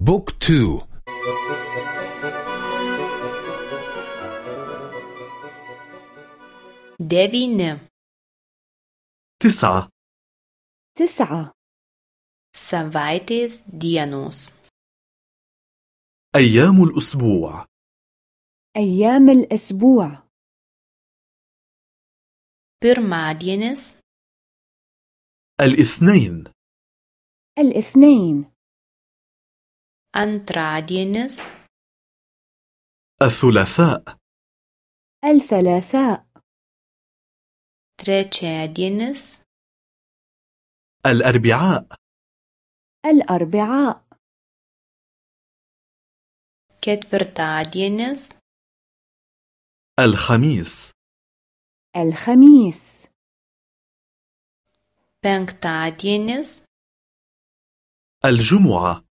book two. devyni تسعة. تسعة. savaitės dienos أيام الأسبوع. أيام الأسبوع. pirmadienis الاثنين. الاثنين. Antradienis الثلاثاء. الثلاثاء. trečiadienis الأربعاء. الأربعاء. ketvirtadienis الخميس. الخميس. penktadienis الجمعة.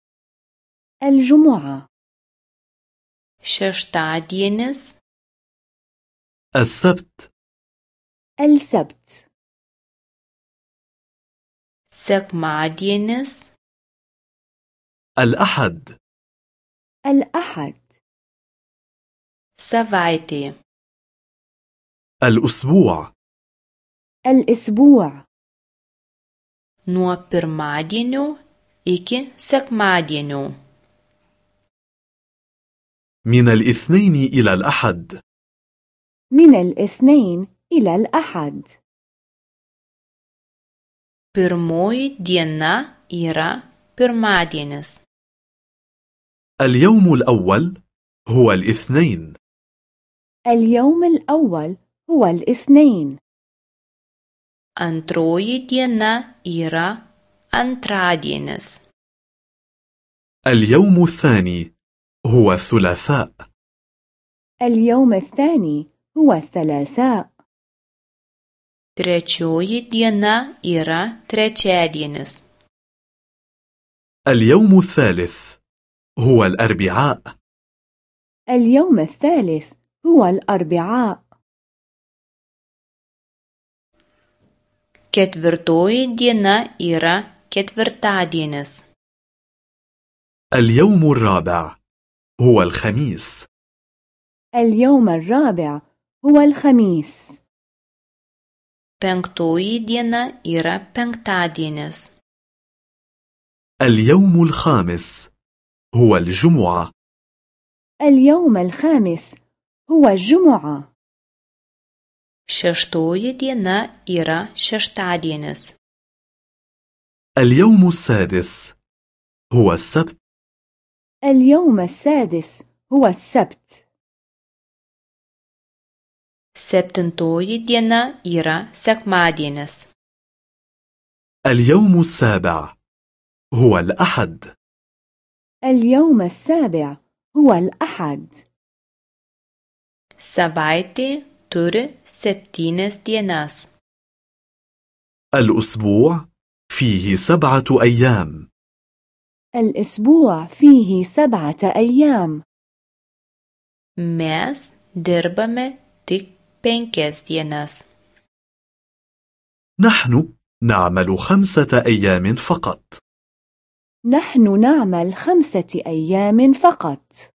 الجمعة. شيشتادينس السبت. السبت. سكمادينس الأحد. الأحد. savaitė الأسبوع. الأسبوع. nuo pirmadienio iki sekmadienio. من الاثنين إلى الأحد. من الاثنين إلى الأحد. Pirmoji diena yra pirmadienis اليوم الأول هو الاثنين. اليوم الأول هو الاثنين. Antroji diena yra antradienis اليوم الثاني هو الثلاثاء اليوم الثاني هو الثلاثاء trečioji diena yra trečiadienis اليوم الثالث هو الأربعاء. اليوم الثالث هو الأربعاء. Ketvirtoji diena yra ketvirtadienis. اليوم الرابع. هو الخميس. اليوم الرابع هو الخميس. Penktoji diena yra penktadienis. اليوم الخامس هو الجمعة. اليوم الخامس هو الجمعة. Šeštoji diena yra šeštadienis. اليوم السادس هو السبت. اليوم السادس هو السبت. septintoji diena yra sekmadienis اليوم السابع هو الأحد. اليوم السابع هو الأحد. savaitė turi septynias dienas الأسبوع فيه سبعة أيام. الأسبوع فيه سبعة أيام. Mes dirbame tik penkias dienas. نحن نعمل خمسة أيام فقط. نحن نعمل خمسة أيام فقط.